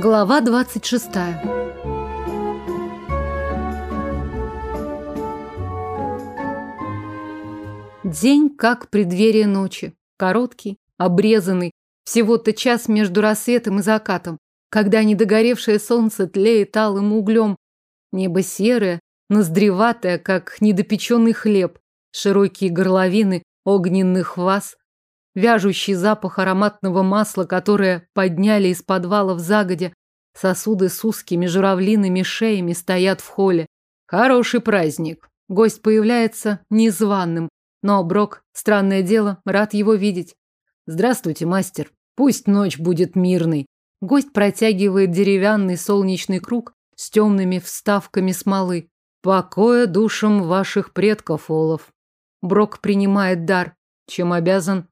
Глава 26. День как преддверие ночи. Короткий, обрезанный, всего-то час между рассветом и закатом, когда недогоревшее солнце тлеет алым углем. Небо серое, ноздреватое, как недопеченный хлеб, широкие горловины огненных ваз, вяжущий запах ароматного масла, которое подняли из подвала в загодя. Сосуды с узкими журавлиными шеями стоят в холле. Хороший праздник. Гость появляется незваным, но Брок, странное дело, рад его видеть. Здравствуйте, мастер. Пусть ночь будет мирной. Гость протягивает деревянный солнечный круг с темными вставками смолы. Покоя душам ваших предков, Олов. Брок принимает дар. Чем обязан?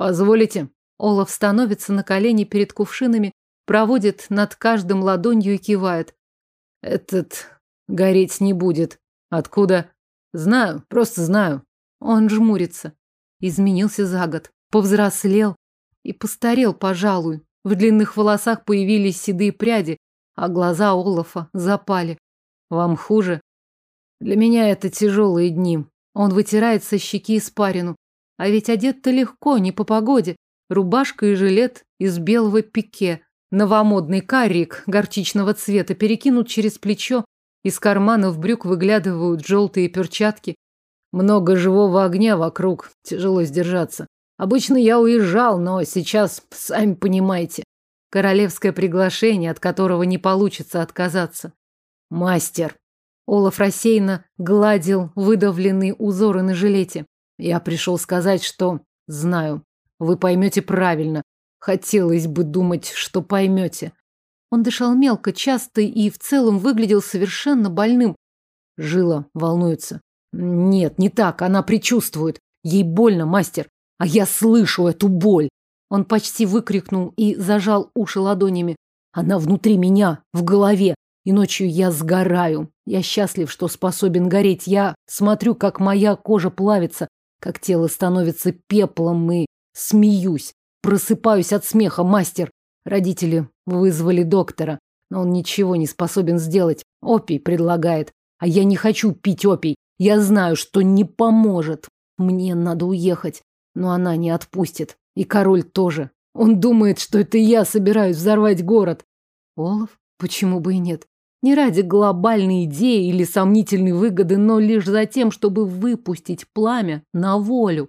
Позволите? Олаф становится на колени перед кувшинами, проводит над каждым ладонью и кивает. Этот гореть не будет. Откуда? Знаю, просто знаю. Он жмурится. Изменился за год, повзрослел и постарел, пожалуй. В длинных волосах появились седые пряди, а глаза Олафа запали. Вам хуже? Для меня это тяжелые дни. Он вытирает со щеки испарину. А ведь одет-то легко, не по погоде. Рубашка и жилет из белого пике. Новомодный каррик горчичного цвета перекинут через плечо. Из карманов брюк выглядывают желтые перчатки. Много живого огня вокруг. Тяжело сдержаться. Обычно я уезжал, но сейчас, сами понимаете, королевское приглашение, от которого не получится отказаться. Мастер. Олаф рассеянно гладил выдавленные узоры на жилете. Я пришел сказать, что знаю. Вы поймете правильно. Хотелось бы думать, что поймете. Он дышал мелко, часто и в целом выглядел совершенно больным. Жила волнуется. Нет, не так, она предчувствует. Ей больно, мастер. А я слышу эту боль. Он почти выкрикнул и зажал уши ладонями. Она внутри меня, в голове. И ночью я сгораю. Я счастлив, что способен гореть. Я смотрю, как моя кожа плавится, как тело становится пеплом и смеюсь. Просыпаюсь от смеха, мастер. Родители вызвали доктора, но он ничего не способен сделать. Опий предлагает. А я не хочу пить опий. Я знаю, что не поможет. Мне надо уехать. Но она не отпустит. И король тоже. Он думает, что это я собираюсь взорвать город. Олаф? Почему бы и нет? Не ради глобальной идеи или сомнительной выгоды, но лишь за тем, чтобы выпустить пламя на волю.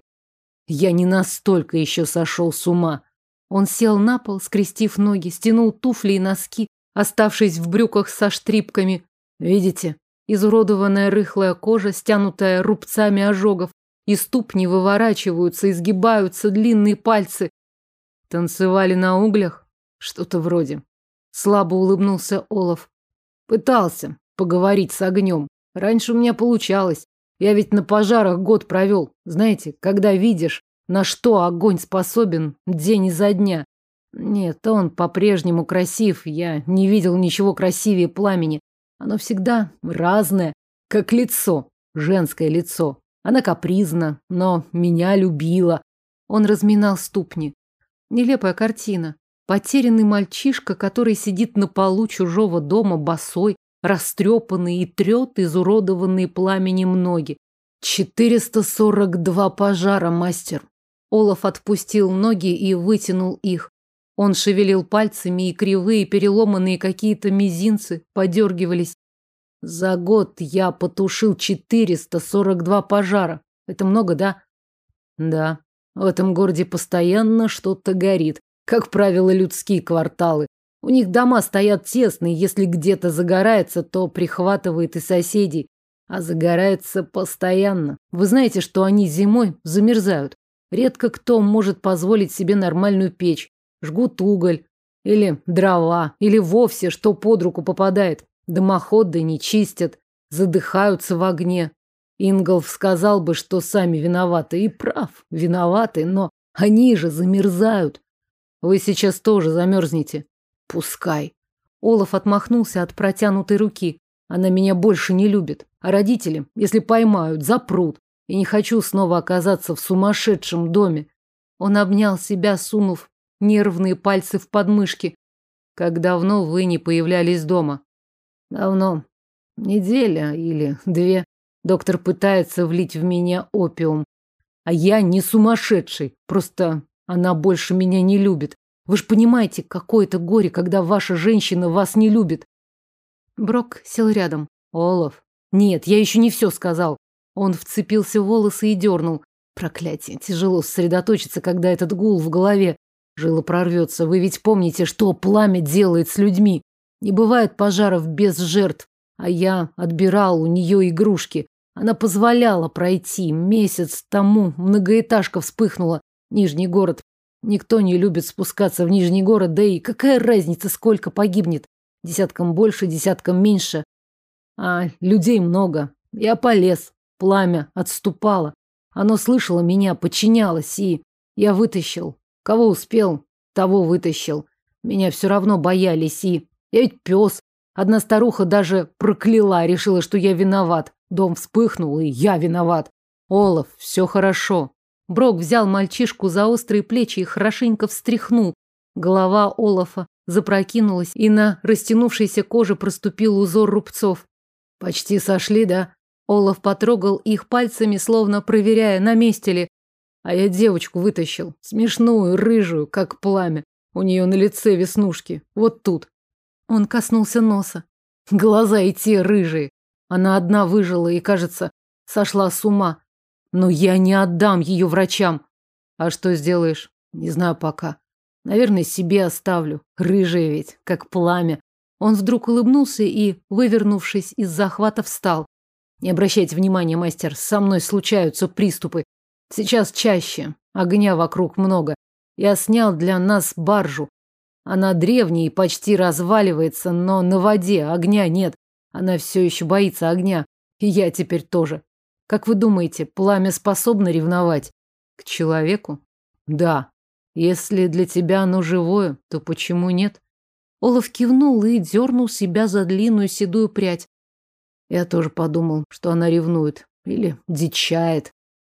Я не настолько еще сошел с ума. Он сел на пол, скрестив ноги, стянул туфли и носки, оставшись в брюках со штрипками. Видите? Изуродованная рыхлая кожа, стянутая рубцами ожогов, и ступни выворачиваются, изгибаются длинные пальцы. Танцевали на углях? Что-то вроде. Слабо улыбнулся Олаф. Пытался поговорить с огнем. Раньше у меня получалось. Я ведь на пожарах год провел. Знаете, когда видишь, на что огонь способен день изо дня. Нет, он по-прежнему красив. Я не видел ничего красивее пламени. Оно всегда разное, как лицо, женское лицо. Она капризна, но меня любила. Он разминал ступни. Нелепая картина. Потерянный мальчишка, который сидит на полу чужого дома босой, растрепанный и трет изуродованные пламенем ноги. 442 пожара, мастер. Олаф отпустил ноги и вытянул их. Он шевелил пальцами, и кривые, переломанные какие-то мизинцы подергивались. За год я потушил 442 пожара. Это много, да? Да. В этом городе постоянно что-то горит. Как правило, людские кварталы. У них дома стоят тесные, если где-то загорается, то прихватывает и соседей. А загорается постоянно. Вы знаете, что они зимой замерзают. Редко кто может позволить себе нормальную печь. Жгут уголь, или дрова, или вовсе что под руку попадает. Дымоходы не чистят, задыхаются в огне. Инголф сказал бы, что сами виноваты. И прав, виноваты, но они же замерзают. Вы сейчас тоже замерзнете. Пускай. Олаф отмахнулся от протянутой руки. Она меня больше не любит. А родители, если поймают, запрут. И не хочу снова оказаться в сумасшедшем доме. Он обнял себя, сунув нервные пальцы в подмышки. Как давно вы не появлялись дома? Давно. Неделя или две. Доктор пытается влить в меня опиум. А я не сумасшедший. Просто она больше меня не любит. Вы же понимаете, какое это горе, когда ваша женщина вас не любит. Брок сел рядом. Олаф. Нет, я еще не все сказал. Он вцепился в волосы и дернул. Проклятие, тяжело сосредоточиться, когда этот гул в голове. Жила прорвется. Вы ведь помните, что пламя делает с людьми. Не бывает пожаров без жертв. А я отбирал у нее игрушки. Она позволяла пройти. Месяц тому многоэтажка вспыхнула. Нижний город. Никто не любит спускаться в Нижний город, да и какая разница, сколько погибнет. Десяткам больше, десяткам меньше. А людей много. Я полез. Пламя отступало. Оно слышало меня, подчинялось, и я вытащил. Кого успел, того вытащил. Меня все равно боялись, и я ведь пес. Одна старуха даже прокляла, решила, что я виноват. Дом вспыхнул, и я виноват. Олаф, все хорошо. Брок взял мальчишку за острые плечи и хорошенько встряхнул. Голова Олафа запрокинулась, и на растянувшейся коже проступил узор рубцов. Почти сошли, да? Олаф потрогал их пальцами, словно проверяя, на месте ли. А я девочку вытащил, смешную, рыжую, как пламя. У нее на лице веснушки, вот тут. Он коснулся носа. Глаза и те рыжие. Она одна выжила и, кажется, сошла с ума. Но я не отдам ее врачам. А что сделаешь? Не знаю пока. Наверное, себе оставлю. Рыжая ведь, как пламя. Он вдруг улыбнулся и, вывернувшись из захвата, встал. Не обращайте внимания, мастер, со мной случаются приступы. Сейчас чаще. Огня вокруг много. Я снял для нас баржу. Она древняя и почти разваливается, но на воде огня нет. Она все еще боится огня. И я теперь тоже. Как вы думаете, пламя способно ревновать? К человеку? Да. Если для тебя оно живое, то почему нет? Олаф кивнул и дернул себя за длинную седую прядь. Я тоже подумал, что она ревнует. Или дичает.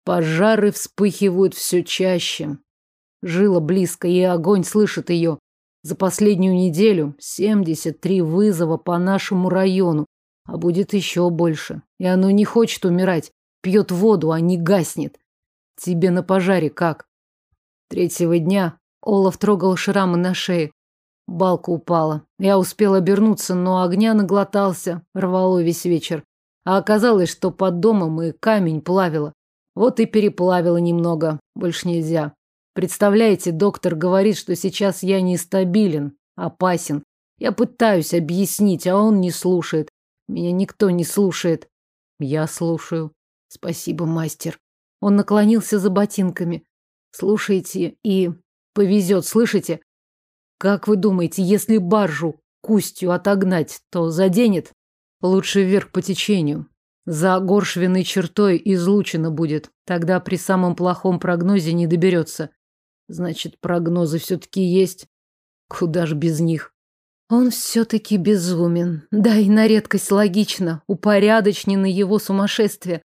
Пожары вспыхивают все чаще. Жила близко, и огонь слышит ее. За последнюю неделю 73 вызова по нашему району, а будет еще больше. И оно не хочет умирать. Пьет воду, а не гаснет. Тебе на пожаре как? Третьего дня Олаф трогал шрамы на шее. Балка упала. Я успел обернуться, но огня наглотался, рвало весь вечер. А оказалось, что под домом и камень плавило. Вот и переплавило немного. Больше нельзя. Представляете, доктор говорит, что сейчас я нестабилен, опасен. Я пытаюсь объяснить, а он не слушает. Меня никто не слушает. Я слушаю. Спасибо, мастер. Он наклонился за ботинками. Слушайте и повезет, слышите? Как вы думаете, если баржу кустью отогнать, то заденет? Лучше вверх по течению. За горшвенной чертой излучено будет. Тогда при самом плохом прогнозе не доберется. Значит, прогнозы все-таки есть. Куда ж без них? Он все-таки безумен. Да и на редкость логично. Упорядочнено его сумасшествие.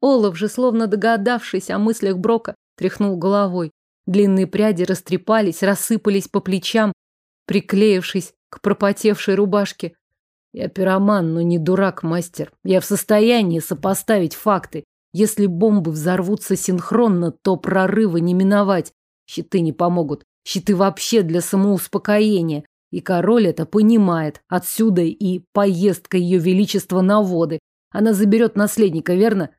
Олаф же, словно догадавшись о мыслях Брока, тряхнул головой. Длинные пряди растрепались, рассыпались по плечам, приклеившись к пропотевшей рубашке. Я пироман, но не дурак, мастер. Я в состоянии сопоставить факты. Если бомбы взорвутся синхронно, то прорыва не миновать. Щиты не помогут. Щиты вообще для самоуспокоения. И король это понимает. Отсюда и поездка ее величества на воды. Она заберет наследника, верно?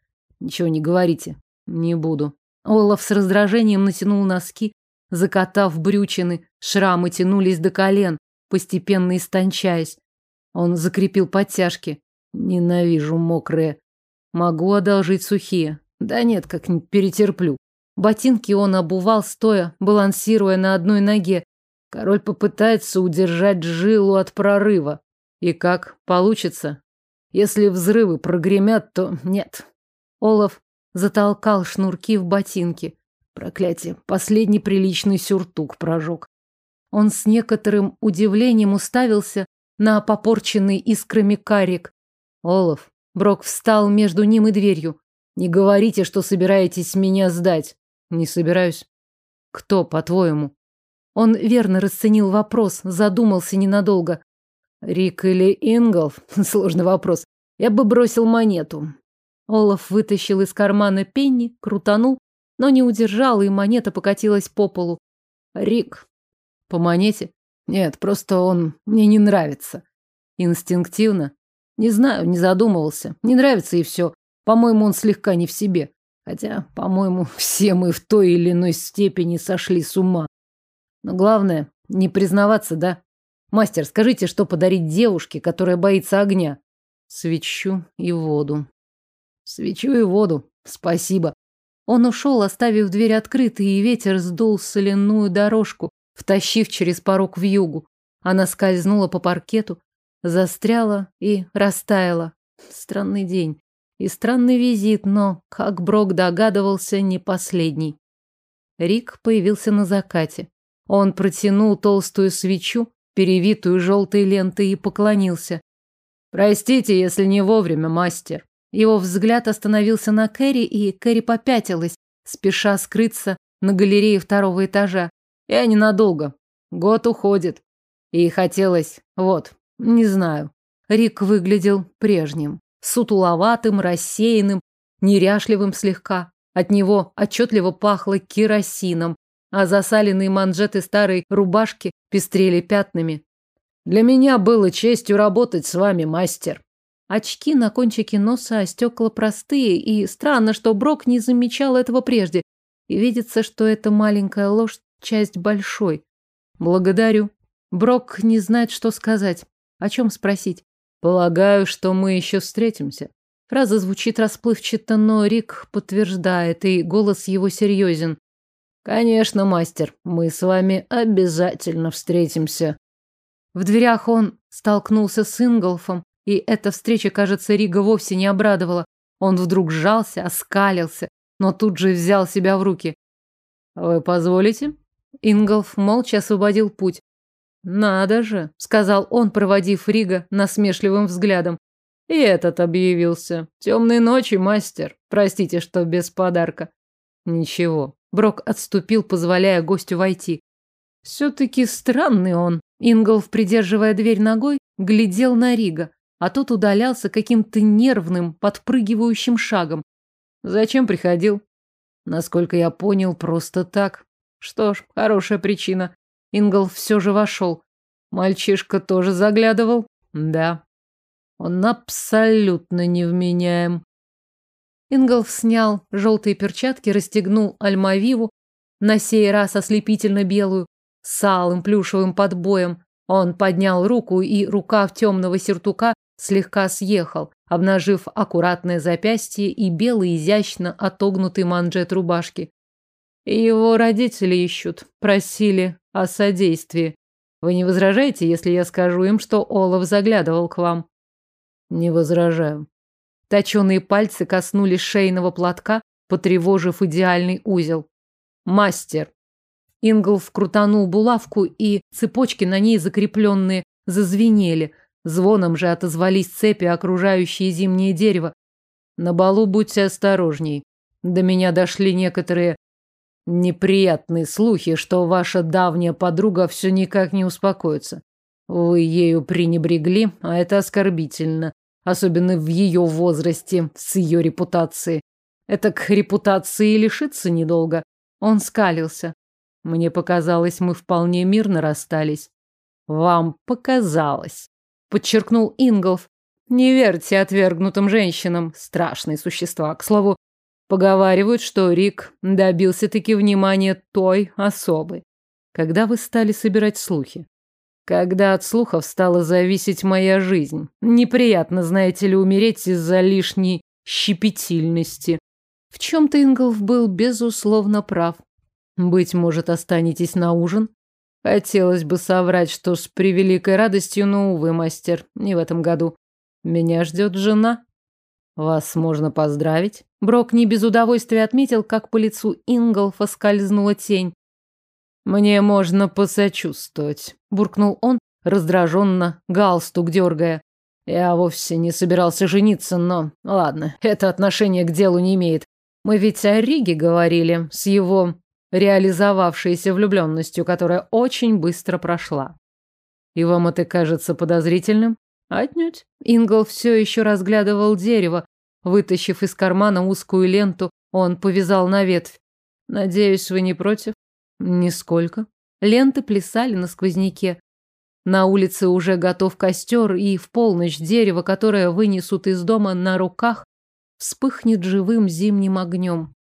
Ничего не говорите. Не буду. Олаф с раздражением натянул носки, закатав брючины. Шрамы тянулись до колен, постепенно истончаясь. Он закрепил подтяжки. Ненавижу мокрые. Могу одолжить сухие. Да нет, как-нибудь перетерплю. Ботинки он обувал стоя, балансируя на одной ноге. Король попытается удержать жилу от прорыва. И как получится? Если взрывы прогремят, то нет. Олаф затолкал шнурки в ботинки. Проклятие, последний приличный сюртук прожег. Он с некоторым удивлением уставился на попорченный искрами карик. Олаф, Брок встал между ним и дверью. Не говорите, что собираетесь меня сдать. Не собираюсь. Кто, по-твоему? Он верно расценил вопрос, задумался ненадолго. Рик или Инголф? Сложный вопрос. Я бы бросил монету. Олаф вытащил из кармана пенни, крутанул, но не удержал, и монета покатилась по полу. Рик. По монете? Нет, просто он мне не нравится. Инстинктивно? Не знаю, не задумывался. Не нравится и все. По-моему, он слегка не в себе. Хотя, по-моему, все мы в той или иной степени сошли с ума. Но главное, не признаваться, да? Мастер, скажите, что подарить девушке, которая боится огня? Свечу и воду. Свечу и воду. Спасибо. Он ушел, оставив дверь открытой, и ветер сдул соляную дорожку, втащив через порог в югу. Она скользнула по паркету, застряла и растаяла. Странный день и странный визит, но, как Брок догадывался, не последний. Рик появился на закате. Он протянул толстую свечу, перевитую желтой лентой, и поклонился. «Простите, если не вовремя, мастер». Его взгляд остановился на Кэрри, и Кэрри попятилась, спеша скрыться на галерее второго этажа. Я ненадолго. Год уходит. И хотелось... Вот, не знаю. Рик выглядел прежним. Сутуловатым, рассеянным, неряшливым слегка. От него отчетливо пахло керосином, а засаленные манжеты старой рубашки пестрели пятнами. Для меня было честью работать с вами, мастер. Очки на кончике носа, а стекла простые, и странно, что Брок не замечал этого прежде. И видится, что эта маленькая ложь – часть большой. Благодарю. Брок не знает, что сказать. О чем спросить? Полагаю, что мы еще встретимся. Фраза звучит расплывчато, но Рик подтверждает, и голос его серьезен. Конечно, мастер, мы с вами обязательно встретимся. В дверях он столкнулся с Инголфом, и эта встреча, кажется, Рига вовсе не обрадовала. Он вдруг сжался, оскалился, но тут же взял себя в руки. «Вы позволите?» Инголф молча освободил путь. «Надо же», — сказал он, проводив Рига насмешливым взглядом. «И этот объявился. Темной ночи, мастер. Простите, что без подарка». «Ничего, Брок отступил, позволяя гостю войти. Все-таки странный он. Инголф, придерживая дверь ногой, глядел на Рига, а тот удалялся каким-то нервным, подпрыгивающим шагом. Зачем приходил? Насколько я понял, просто так. Что ж, хорошая причина. Инголф все же вошел. Мальчишка тоже заглядывал? Да. Он абсолютно невменяем. Инголф снял желтые перчатки, расстегнул альмавиву, на сей раз ослепительно белую, с алым плюшевым подбоем. Он поднял руку, и рукав темного сюртука слегка съехал, обнажив аккуратное запястье и белый изящно отогнутый манжет рубашки. Его родители ищут, просили о содействии. Вы не возражаете, если я скажу им, что Олаф заглядывал к вам? Не возражаю. Точеные пальцы коснулись шейного платка, потревожив идеальный узел. Мастер. Инглф крутанул булавку, и цепочки на ней закрепленные зазвенели. Звоном же отозвались цепи, окружающие зимнее дерево. На балу будьте осторожней. До меня дошли некоторые неприятные слухи, что ваша давняя подруга все никак не успокоится. Вы ею пренебрегли, а это оскорбительно особенно в ее возрасте, с ее репутацией. Это к репутации лишиться недолго. Он скалился. Мне показалось, мы вполне мирно расстались. Вам показалось, подчеркнул Инголф. Не верьте отвергнутым женщинам, страшные существа. К слову, поговаривают, что Рик добился-таки внимания той особы. Когда вы стали собирать слухи? Когда от слухов стала зависеть моя жизнь. Неприятно, знаете ли, умереть из-за лишней щепетильности. В чем-то Инглов был, безусловно, прав. Быть может, останетесь на ужин? Хотелось бы соврать, что с превеликой радостью, но, увы, мастер, не в этом году. Меня ждет жена. Вас можно поздравить. Брок не без удовольствия отметил, как по лицу Инголфа скользнула тень. Мне можно посочувствовать, буркнул он, раздраженно, галстук дергая. Я вовсе не собирался жениться, но ладно, это отношение к делу не имеет. Мы ведь о Риге говорили, с его реализовавшейся влюбленностью, которая очень быстро прошла. И вам это кажется подозрительным? Отнюдь. Ингл все еще разглядывал дерево. Вытащив из кармана узкую ленту, он повязал на ветвь. Надеюсь, вы не против? Нисколько. Ленты плясали на сквозняке. На улице уже готов костер, и в полночь дерево, которое вынесут из дома на руках, вспыхнет живым зимним огнем.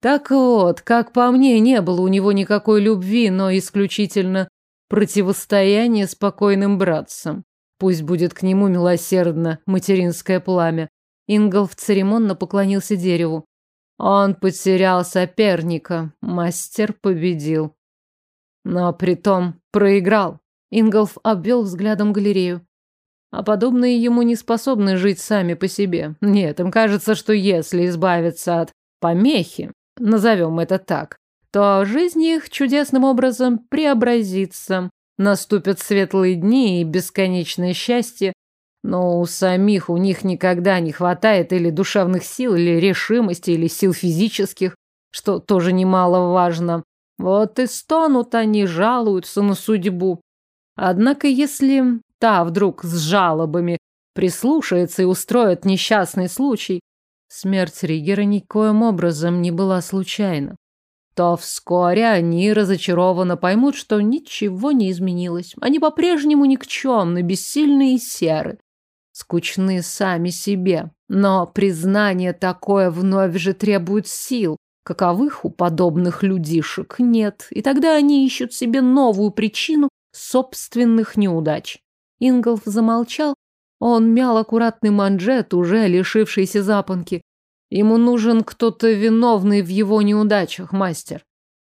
Так вот, как по мне, не было у него никакой любви, но исключительно противостояние спокойным братцам. Пусть будет к нему милосердно материнское пламя. Инголф церемонно поклонился дереву. Он потерял соперника, мастер победил. Но притом проиграл. Инголф обвел взглядом галерею. А подобные ему не способны жить сами по себе. Нет, им кажется, что если избавиться от помехи, назовем это так, то жизнь их чудесным образом преобразится. Наступят светлые дни и бесконечное счастье, но у самих у них никогда не хватает или душевных сил, или решимости, или сил физических, что тоже немаловажно. Вот и стонут они, жалуются на судьбу. Однако если та вдруг с жалобами прислушается и устроит несчастный случай, смерть Ригера никоим образом не была случайна, то вскоре они разочарованно поймут, что ничего не изменилось. Они по-прежнему никчемны, бессильны и серы, скучны сами себе. Но признание такое вновь же требует сил, каковых у подобных людишек нет, и тогда они ищут себе новую причину собственных неудач. Инголф замолчал. Он мял аккуратный манжет, уже лишившийся запонки. Ему нужен кто-то виновный в его неудачах, мастер.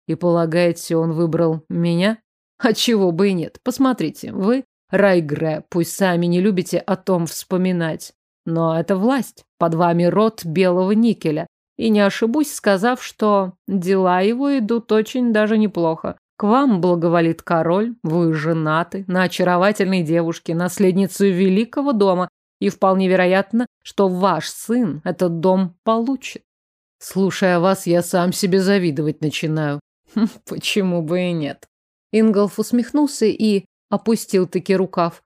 И полагаете, он выбрал меня? А чего бы и нет. Посмотрите, вы Райгре, пусть сами не любите о том вспоминать. Но это власть. Под вами род белого никеля. И не ошибусь, сказав, что дела его идут очень даже неплохо. К вам благоволит король, вы женаты на очаровательной девушке, наследнице великого дома, и вполне вероятно, что ваш сын этот дом получит. Слушая вас, я сам себе завидовать начинаю. Хм, почему бы и нет? Инголф усмехнулся и опустил-таки рукав.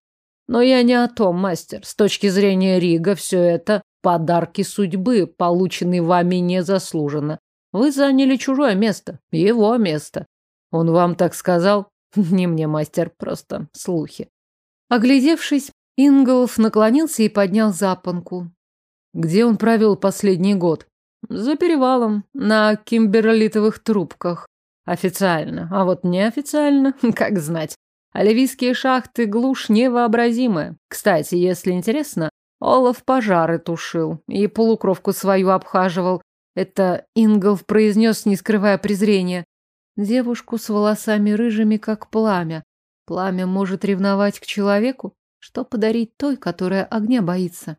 Но я не о том, мастер. С точки зрения Рига все это подарки судьбы, полученные вами незаслуженно. Вы заняли чужое место, его место. Он вам так сказал? Не мне, мастер, просто слухи. Оглядевшись, Инголф наклонился и поднял запонку. Где он провел последний год? За перевалом, на кимберлитовых трубках. Официально, а вот неофициально, как знать. Оливийские шахты глушь невообразимая. Кстати, если интересно, Олаф пожары тушил и полукровку свою обхаживал. Это Инголф произнес, не скрывая презрения. Девушку с волосами рыжими, как пламя. Пламя может ревновать к человеку? Что подарить той, которая огня боится?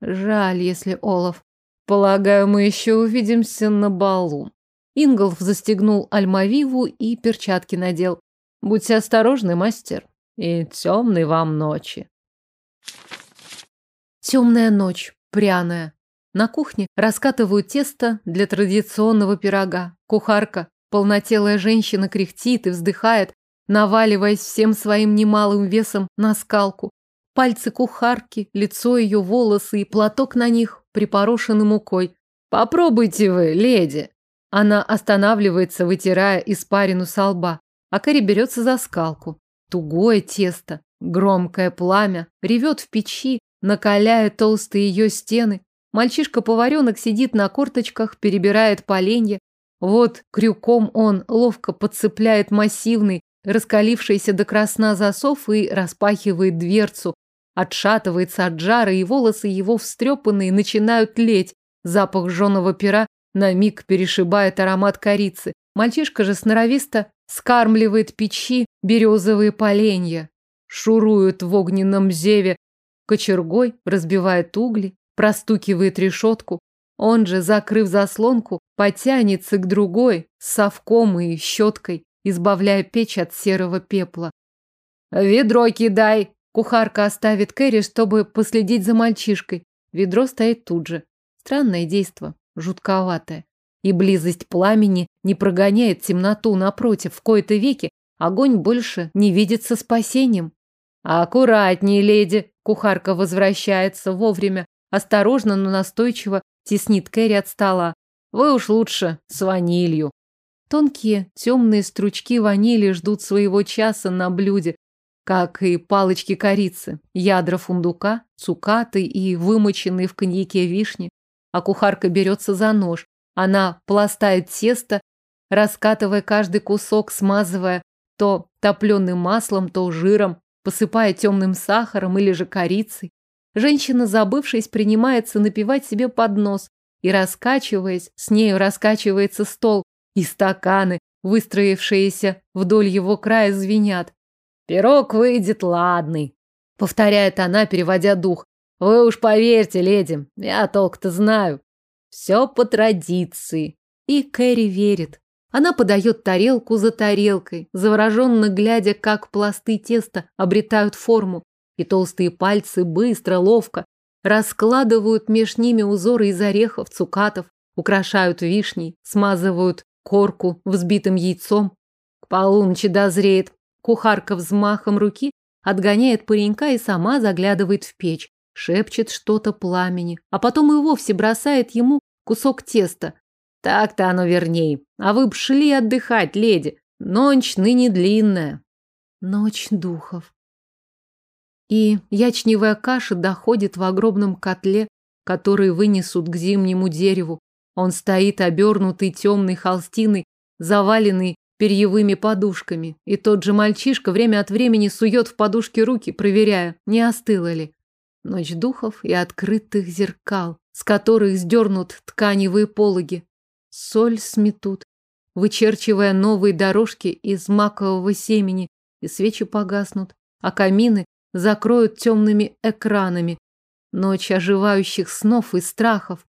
Жаль, если Олаф. Полагаю, мы еще увидимся на балу. Инголф застегнул альмавиву и перчатки надел. Будьте осторожны, мастер. И темной вам ночи. Темная ночь, пряная. На кухне раскатывают тесто для традиционного пирога. Кухарка Полнотелая женщина кряхтит и вздыхает, наваливаясь всем своим немалым весом на скалку. Пальцы кухарки, лицо ее, волосы и платок на них припорошены мукой. «Попробуйте вы, леди!» Она останавливается, вытирая испарину со лба. А Кэрри берется за скалку. Тугое тесто, громкое пламя, ревет в печи, накаляя толстые ее стены. Мальчишка-поваренок сидит на корточках, перебирает поленья, вот крюком он ловко подцепляет массивный, раскалившийся до красна засов и распахивает дверцу. Отшатывается от жара, и волосы его встрепанные начинают леть. Запах жженого пера на миг перешибает аромат корицы. Мальчишка же сноровисто скармливает печи березовые поленья. Шурует в огненном зеве, кочергой разбивает угли, простукивает решетку. Он же, закрыв заслонку, потянется к другой с совком и щеткой, избавляя печь от серого пепла. «Ведро кидай!» Кухарка оставит Кэрри, чтобы последить за мальчишкой. Ведро стоит тут же. Странное действо, жутковатое. И близость пламени не прогоняет темноту, напротив, в кои-то веки огонь больше не видится спасением. «Аккуратнее, леди!» Кухарка возвращается вовремя, осторожно, но настойчиво теснит Кэрри от стола. «Вы уж лучше с ванилью». Тонкие темные стручки ванили ждут своего часа на блюде, как и палочки корицы, ядра фундука, цукаты и вымоченные в коньяке вишни. А кухарка берется за нож. Она пластает тесто, раскатывая каждый кусок, смазывая то топленым маслом, то жиром, посыпая темным сахаром или же корицей. Женщина, забывшись, принимается напивать себе под нос, и, раскачиваясь, с нею раскачивается стол, и стаканы, выстроившиеся вдоль его края, звенят. «Пирог выйдет ладный», — повторяет она, переводя дух. «Вы уж поверьте, леди, я толк-то знаю. Все по традиции». И Кэрри верит. Она подает тарелку за тарелкой, завороженно глядя, как пласты теста обретают форму, и толстые пальцы быстро, ловко раскладывают меж ними узоры из орехов, цукатов, украшают вишней, смазывают корку взбитым яйцом. К полуночи дозреет, Кухарка взмахом руки отгоняет паренька и сама заглядывает в печь, шепчет что-то пламени, а потом и вовсе бросает ему кусок теста. Так-то оно верней. А вы б шли отдыхать, леди. Ночь ныне длинная. Ночь духов. И ячневая каша доходит в огромном котле, который вынесут к зимнему дереву. Он стоит обернутый темной холстиной, заваленный перьевыми подушками, и тот же мальчишка время от времени сует в подушки руки, проверяя, не остыло ли. Ночь духов и открытых зеркал, с которых сдернут тканевые пологи. Соль сметут, вычерчивая новые дорожки из макового семени, и свечи погаснут, а камины закроют темными экранами. Ночь оживающих снов и страхов.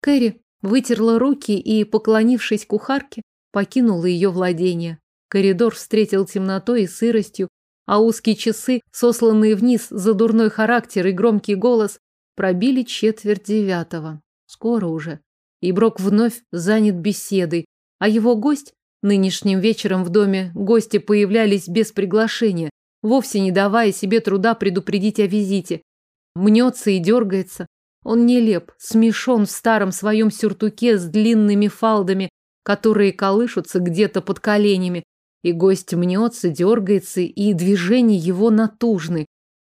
Кэрри вытерла руки и, поклонившись кухарке, покинула ее владение. Коридор встретил темнотой и сыростью, а узкие часы, сосланные вниз за дурной характер и громкий голос, пробили четверть девятого. Скоро уже. И Брок вновь занят беседой, а его гость, нынешним вечером в доме гости появлялись без приглашения, вовсе не давая себе труда предупредить о визите. Мнется и дергается. Он нелеп, смешон в старом своем сюртуке с длинными фалдами, которые колышутся где-то под коленями, и гость мнется, дергается, и движения его натужны.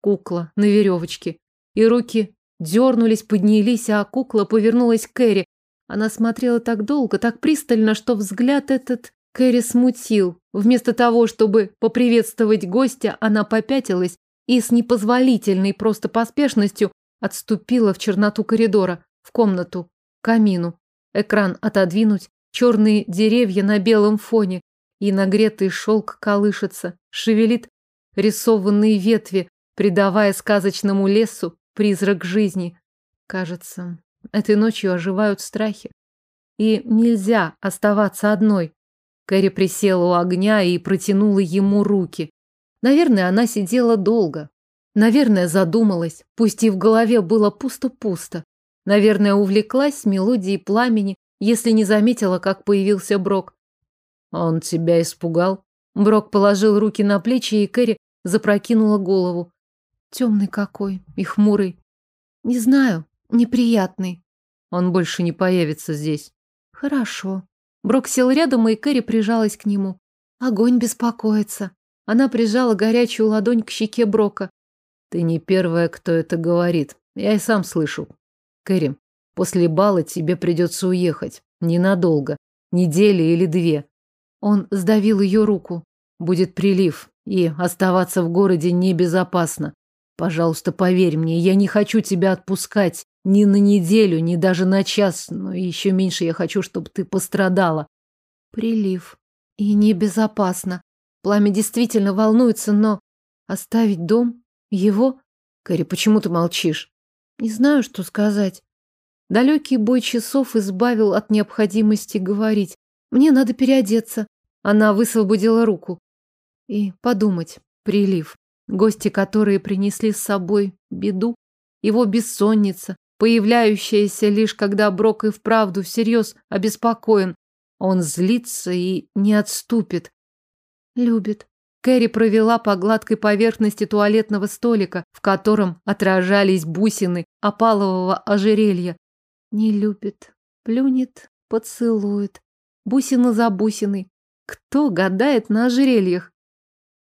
Кукла на веревочке. И руки дернулись, поднялись, а кукла повернулась к Кэрри. Она смотрела так долго, так пристально, что взгляд этот Кэрри смутил. Вместо того, чтобы поприветствовать гостя, она попятилась и с непозволительной просто поспешностью отступила в черноту коридора, в комнату, к камину. Экран отодвинуть, черные деревья на белом фоне, и нагретый шелк колышется, шевелит рисованные ветви, придавая сказочному лесу призрак жизни. Кажется, этой ночью оживают страхи. И нельзя оставаться одной. Кэрри присела у огня и протянула ему руки. Наверное, она сидела долго. Наверное, задумалась, пусть и в голове было пусто-пусто. Наверное, увлеклась мелодией пламени, если не заметила, как появился Брок. Он тебя испугал? Брок положил руки на плечи, и Кэрри запрокинула голову. Темный какой и хмурый. Не знаю, неприятный. Он больше не появится здесь. Хорошо. Брок сел рядом, и Кэрри прижалась к нему. Огонь беспокоится. Она прижала горячую ладонь к щеке Брока. Ты не первая, кто это говорит. Я и сам слышу. Кэрри, После бала тебе придется уехать. Ненадолго. Недели или две. Он сдавил ее руку. Будет прилив, и оставаться в городе небезопасно. Пожалуйста, поверь мне, я не хочу тебя отпускать ни на неделю, ни даже на час, но еще меньше я хочу, чтобы ты пострадала. Прилив. И небезопасно. Пламя действительно волнуется, но... Оставить дом? Его? Кэрри, почему ты молчишь? Не знаю, что сказать. Далекий бой часов избавил от необходимости говорить. Мне надо переодеться. Она высвободила руку. И подумать. Прилив. Гости, которые принесли с собой беду. Его бессонница. Появляющаяся лишь когда Брок и вправду всерьез обеспокоен. Он злится и не отступит. Любит. Кэрри провела по гладкой поверхности туалетного столика, в котором отражались бусины опалового ожерелья. Не любит. Плюнет, поцелует. Бусина за бусиной. Кто гадает на ожерельях?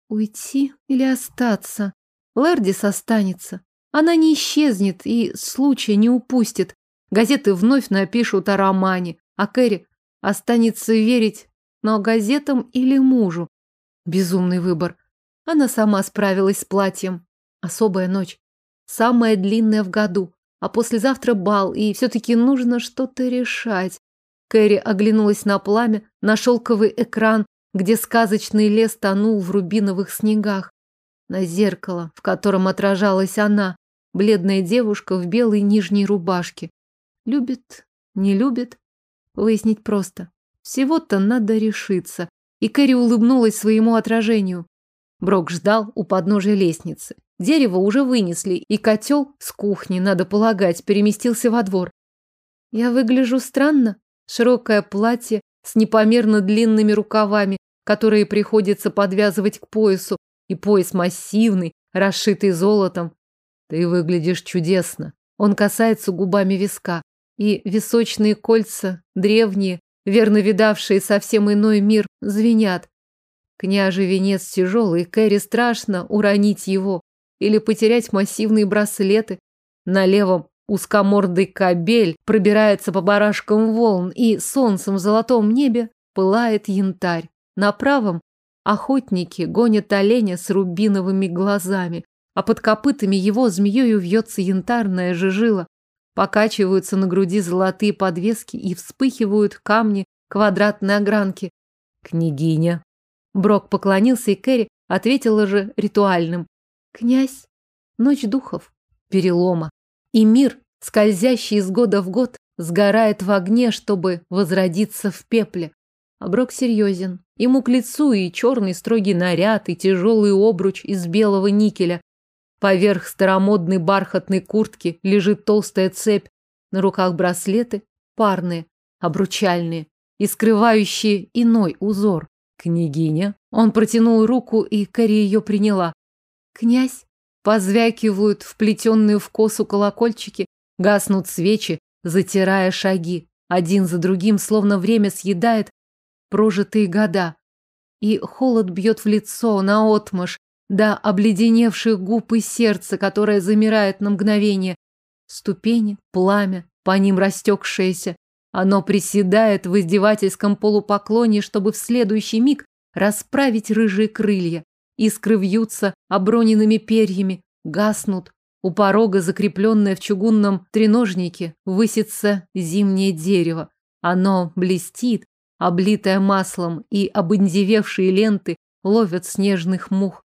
Уйти или остаться? Лердис останется. Она не исчезнет и случая не упустит. Газеты вновь напишут о романе, а Кэрри останется верить, но газетам или мужу. Безумный выбор. Она сама справилась с платьем. Особая ночь. Самая длинная в году. А послезавтра бал, и все-таки нужно что-то решать. Кэрри оглянулась на пламя, на шелковый экран, где сказочный лес тонул в рубиновых снегах. На зеркало, в котором отражалась она, бледная девушка в белой нижней рубашке. Любит, не любит? Выяснить просто. Всего-то надо решиться и Кэрри улыбнулась своему отражению. Брок ждал у подножия лестницы. Дерево уже вынесли, и котел с кухни, надо полагать, переместился во двор. Я выгляжу странно. Широкое платье с непомерно длинными рукавами, которые приходится подвязывать к поясу, и пояс массивный, расшитый золотом. Ты выглядишь чудесно. Он касается губами виска, и височные кольца, древние, верно видавшие совсем иной мир, звенят. Княжий венец тяжелый, Кэрри страшно уронить его или потерять массивные браслеты. На левом узкомордый кабель пробирается по барашкам волн, и солнцем в золотом небе пылает янтарь. На правом охотники гонят оленя с рубиновыми глазами, а под копытами его змеёю вьется янтарная жижила. Покачиваются на груди золотые подвески и вспыхивают камни квадратной огранки. Княгиня. Брок поклонился, и Кэрри ответила же ритуальным. Князь. Ночь духов. Перелома. И мир, скользящий из года в год, сгорает в огне, чтобы возродиться в пепле. А Брок серьезен. Ему к лицу и черный строгий наряд, и тяжелый обруч из белого никеля, Поверх старомодной бархатной куртки лежит толстая цепь, на руках браслеты, парные, обручальные и скрывающие иной узор. Княгиня. Он протянул руку, и Кэрри ее приняла. Князь. Позвякивают вплетенные в косу колокольчики, гаснут свечи, затирая шаги. Один за другим, словно время съедает прожитые года. И холод бьет в лицо, наотмашь, до обледеневших губ и сердца, которое замирает на мгновение. Ступени, пламя, по ним растекшееся. Оно приседает в издевательском полупоклоне, чтобы в следующий миг расправить рыжие крылья. Искры вьются оброненными перьями, гаснут. У порога, закрепленное в чугунном треножнике, высится зимнее дерево. Оно блестит, облитое маслом, и обындевевшие ленты ловят снежных мух.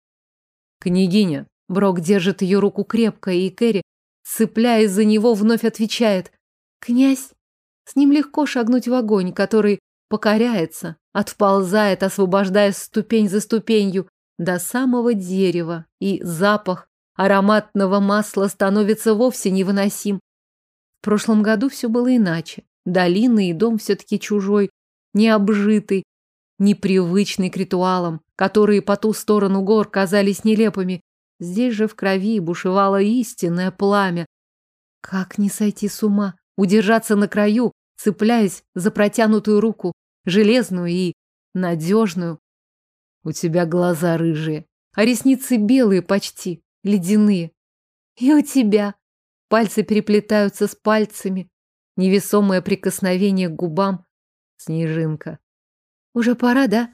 Княгиня. Брок держит ее руку крепко, и Кэрри, цепляясь за него, вновь отвечает. Князь. С ним легко шагнуть в огонь, который покоряется, отползает, освобождая ступень за ступенью до самого дерева, и запах ароматного масла становится вовсе невыносим. В прошлом году все было иначе. Долина и дом все-таки чужой, необжитый, непривычный к ритуалам, которые по ту сторону гор казались нелепыми. Здесь же в крови бушевало истинное пламя. Как не сойти с ума, удержаться на краю, цепляясь за протянутую руку, железную и надежную. У тебя глаза рыжие, а ресницы белые почти, ледяные. И у тебя. Пальцы переплетаются с пальцами. Невесомое прикосновение к губам. Снежинка. Уже пора, да?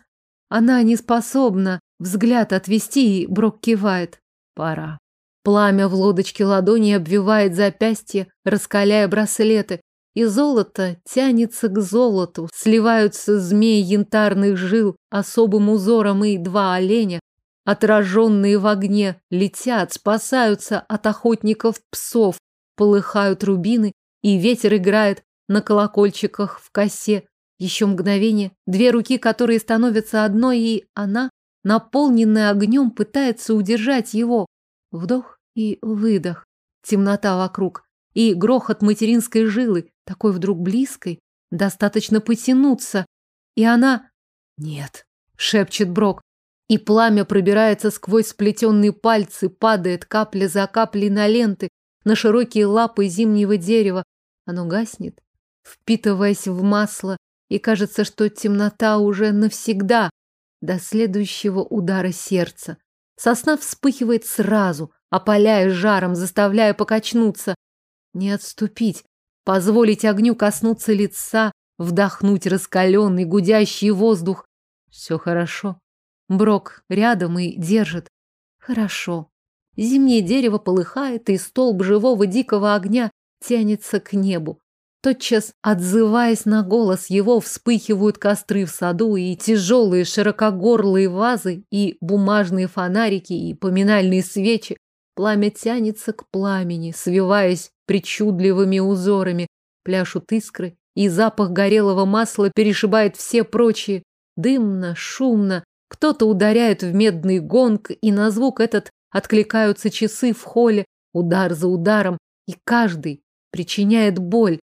Она не способна взгляд отвести, и Брок кивает. Пора. Пламя в лодочке ладони обвивает запястье, раскаляя браслеты, и золото тянется к золоту, сливаются змеи янтарных жил особым узором, и два оленя, отраженные в огне, летят, спасаются от охотников псов, полыхают рубины, и ветер играет на колокольчиках в косе, еще мгновение, две руки, которые становятся одной, и она, наполненная огнем, пытается удержать его. Вдох и выдох. Темнота вокруг. и грохот материнской жилы, такой вдруг близкой, достаточно потянуться. И она... Нет, шепчет Брок. И пламя пробирается сквозь сплетенные пальцы, падает капля за каплей на ленты, на широкие лапы зимнего дерева. Оно гаснет, впитываясь в масло, и кажется, что темнота уже навсегда, до следующего удара сердца. Сосна вспыхивает сразу, опаляя жаром, заставляя покачнуться. Не отступить, позволить огню коснуться лица, вдохнуть раскаленный, гудящий воздух. Все хорошо. Брок рядом и держит. Хорошо. Зимнее дерево полыхает, и столб живого дикого огня тянется к небу. Тотчас, отзываясь на голос его, вспыхивают костры в саду, и тяжелые широкогорлые вазы, и бумажные фонарики, и поминальные свечи. Пламя тянется к пламени, свиваясь причудливыми узорами, пляшут искры, и запах горелого масла перешибает все прочие. Дымно, шумно, кто-то ударяет в медный гонг, и на звук этот откликаются часы в холле, удар за ударом, и каждый причиняет боль,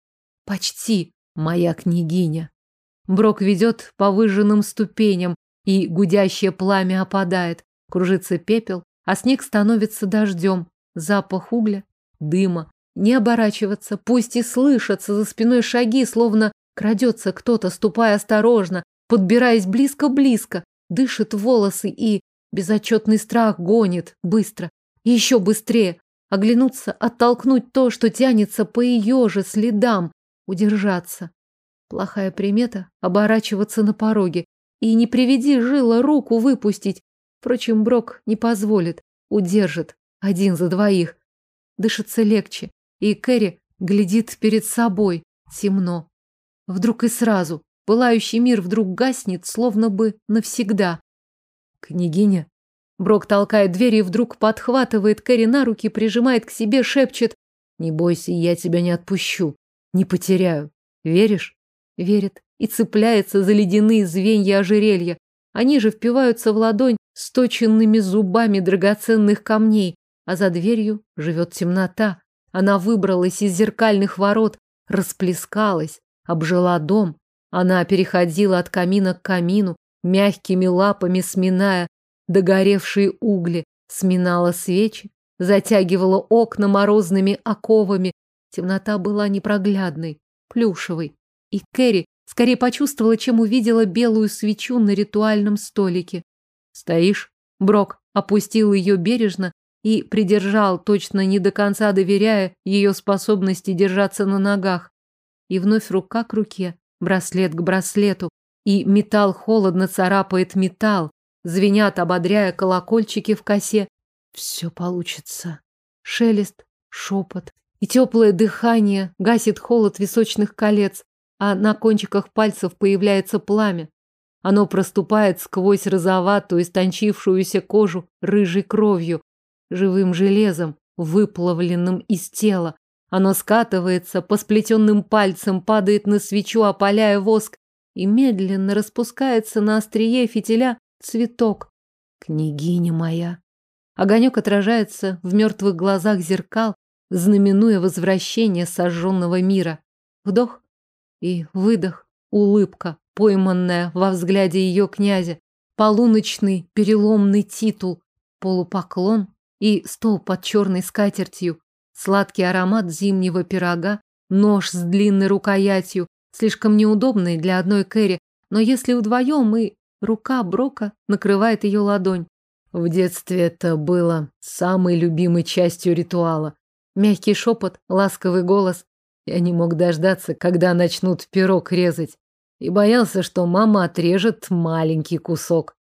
Почти моя княгиня. Брок ведет по выжженным ступеням, и гудящее пламя опадает. Кружится пепел, а снег становится дождем. Запах угля, дыма. Не оборачиваться, пусть и слышатся за спиной шаги, словно крадется кто-то, ступая осторожно, подбираясь близко-близко, дышит волосы и безотчетный страх гонит быстро, еще быстрее, оглянуться, оттолкнуть то, что тянется по ее же следам, удержаться. Плохая примета – оборачиваться на пороге. И не приведи жила руку выпустить. Впрочем, Брок не позволит, удержит один за двоих. Дышится легче, и Кэрри глядит перед собой. Темно. Вдруг и сразу. Пылающий мир вдруг гаснет, словно бы навсегда. Княгиня. Брок толкает дверь и вдруг подхватывает Кэрри на руки, прижимает к себе, шепчет. Не бойся, я тебя не отпущу. Не потеряю. Веришь? Верит и цепляется за ледяные звенья ожерелья. Они же впиваются в ладонь сточенными зубами драгоценных камней, а за дверью живет темнота. Она выбралась из зеркальных ворот, расплескалась, обжила дом. Она переходила от камина к камину, мягкими лапами сминая догоревшие угли, сминала свечи, затягивала окна морозными оковами, Темнота была непроглядной, плюшевой, и Кэрри скорее почувствовала, чем увидела белую свечу на ритуальном столике. «Стоишь?» Брок опустил ее бережно и придержал, точно не до конца доверяя ее способности держаться на ногах. И вновь рука к руке, браслет к браслету, и металл холодно царапает металл, звенят, ободряя колокольчики в косе. Все получится. Шелест, шепот, и теплое дыхание гасит холод височных колец, а на кончиках пальцев появляется пламя. Оно проступает сквозь розоватую, истончившуюся кожу рыжей кровью, живым железом, выплавленным из тела. Оно скатывается по сплетенным пальцам, падает на свечу, опаляя воск, и медленно распускается на острие фитиля цветок. Княгиня моя. Огонек отражается в мертвых глазах зеркал, знаменуя возвращение сожженного мира. Вдох и выдох, улыбка, пойманная во взгляде ее князя, полуночный переломный титул, полупоклон и стол под черной скатертью, сладкий аромат зимнего пирога, нож с длинной рукоятью, слишком неудобный для одной Кэрри, но если вдвоем и рука Брока накрывает ее ладонь. В детстве это было самой любимой частью ритуала. Мягкий шепот, ласковый голос. Я не мог дождаться, когда начнут пирог резать. И боялся, что мама отрежет маленький кусок.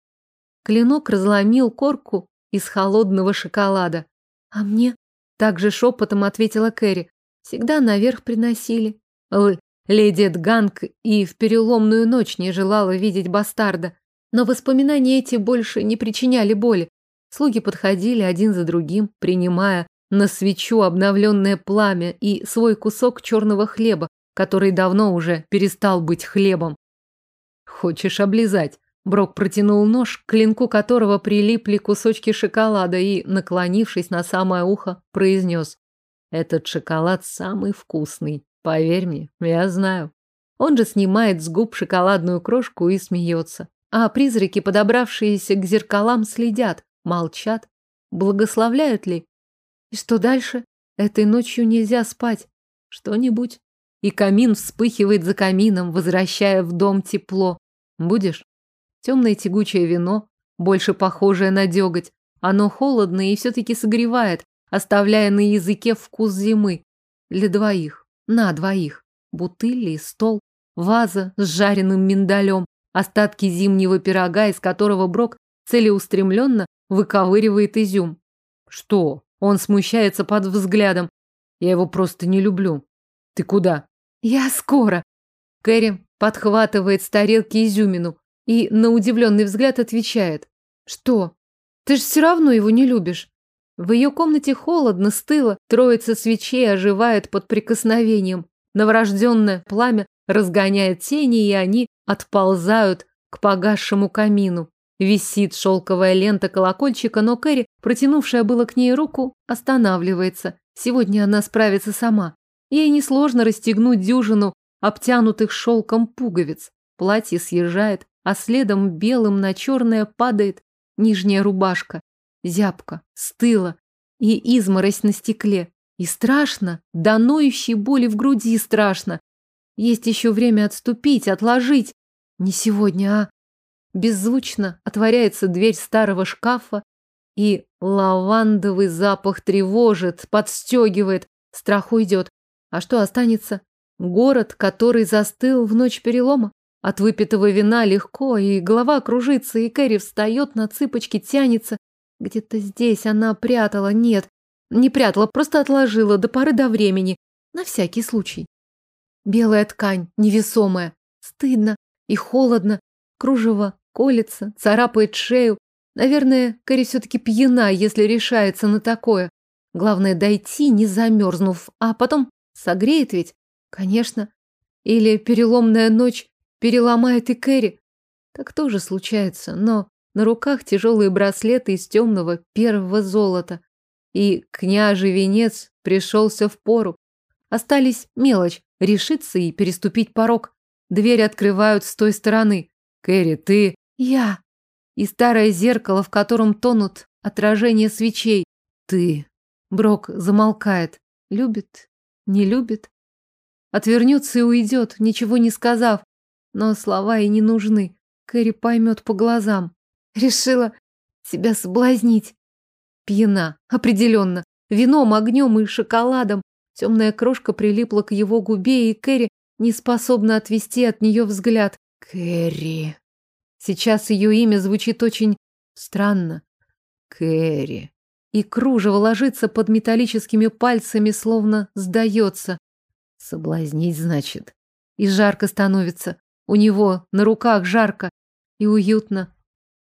Клинок разломил корку из холодного шоколада. А мне? Также шепотом ответила Кэрри. Всегда наверх приносили. Л леди Эдганг и в переломную ночь не желала видеть бастарда. Но воспоминания эти больше не причиняли боли. Слуги подходили один за другим, принимая на свечу обновленное пламя и свой кусок черного хлеба, который давно уже перестал быть хлебом. «Хочешь облизать?» Брок протянул нож, к клинку которого прилипли кусочки шоколада и, наклонившись на самое ухо, произнес. Этот шоколад самый вкусный. Поверь мне, я знаю. Он же снимает с губ шоколадную крошку и смеется. А призраки, подобравшиеся к зеркалам, следят, молчат. Благословляют ли? И что дальше? Этой ночью нельзя спать. Что-нибудь. И камин вспыхивает за камином, возвращая в дом тепло. Будешь? Темное тягучее вино, больше похожее на деготь. Оно холодное и все-таки согревает, оставляя на языке вкус зимы. Для двоих. На двоих. Бутыль и стол. Ваза с жареным миндалем. Остатки зимнего пирога, из которого Брок целеустремленно выковыривает изюм. Что? Он смущается под взглядом. Я его просто не люблю. Ты куда? Я скоро. Кэрри подхватывает с тарелки изюмину и на удивленный взгляд отвечает. Что? Ты же все равно его не любишь. В ее комнате холодно, стыло, троица свечей оживает под прикосновением. Новорожденное пламя разгоняет тени, и они отползают к погасшему камину. Висит шелковая лента колокольчика, но Кэрри, протянувшая было к ней руку, останавливается. Сегодня она справится сама. Ей несложно расстегнуть дюжину обтянутых шелком пуговиц. Платье съезжает, а следом белым на черное падает нижняя рубашка. Зябко, стыло и изморозь на стекле. И страшно, до ноющей боли в груди страшно. Есть еще время отступить, отложить. Не сегодня, а Беззвучно отворяется дверь старого шкафа, и лавандовый запах тревожит, подстегивает, страх уйдет. А что останется? Город, который застыл в ночь перелома. От выпитого вина легко, и голова кружится, и Кэрри встает на цыпочки, тянется. Где-то здесь она прятала, нет, не прятала, просто отложила до поры до времени, на всякий случай. Белая ткань, невесомая, стыдно и холодно, кружево колется, царапает шею. Наверное, Кэрри все-таки пьяна, если решается на такое. Главное дойти, не замерзнув, а потом согреет ведь? Конечно. Или переломная ночь переломает и Кэрри. Так тоже случается, но на руках тяжелые браслеты из темного первого золота. И княжий венец пришелся в пору. Остались мелочь, решиться и переступить порог. Дверь открывают с той стороны. Кэрри, ты... Я. И старое зеркало, в котором тонут отражения свечей. Ты. Брок замолкает. Любит? Не любит? Отвернется и уйдет, ничего не сказав. Но слова и не нужны. Кэрри поймет по глазам. Решила себя соблазнить. Пьяна, определенно. Вином, огнем и шоколадом. Темная крошка прилипла к его губе, и Кэрри не способна отвести от нее взгляд. Кэрри. Сейчас ее имя звучит очень странно. Кэрри. И кружево ложится под металлическими пальцами, словно сдается. Соблазнить, значит. И жарко становится. У него на руках жарко и уютно.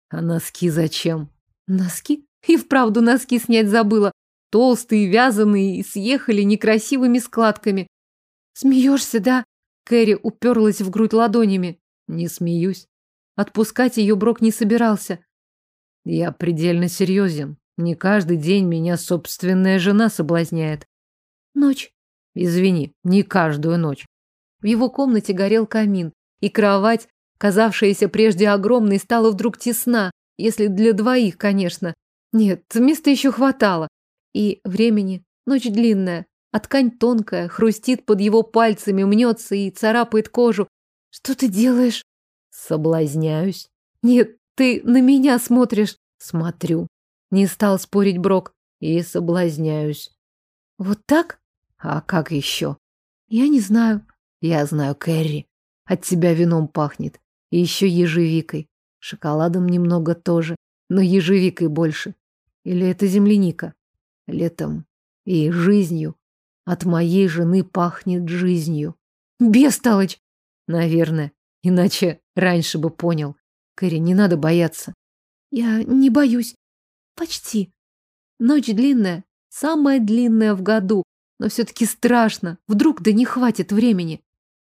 А носки зачем? Носки? И вправду носки снять забыла. Толстые, вязаные и съехали некрасивыми складками. Смеешься, да? Кэрри уперлась в грудь ладонями. Не смеюсь. Отпускать ее Брок не собирался. Я предельно серьезен. Не каждый день меня собственная жена соблазняет. Ночь. Извини, не каждую ночь. В его комнате горел камин, и кровать, казавшаяся прежде огромной, стала вдруг тесна, если для двоих, конечно. Нет, места еще хватало. И времени. Ночь длинная, а ткань тонкая, хрустит под его пальцами, мнется и царапает кожу. Что ты делаешь? Соблазняюсь. Нет, ты на меня смотришь. Смотрю. Не стал спорить Брок. И соблазняюсь. Вот так? А как еще? Я не знаю. Я знаю, Кэрри. От тебя вином пахнет. И еще ежевикой. Шоколадом немного тоже. Но ежевикой больше. Или это земляника? Летом. И жизнью. От моей жены пахнет жизнью. Бестолочь! Наверное. Иначе раньше бы понял. Кэрри, не надо бояться. Я не боюсь. Почти. Ночь длинная, самая длинная в году, но все-таки страшно. Вдруг да не хватит времени.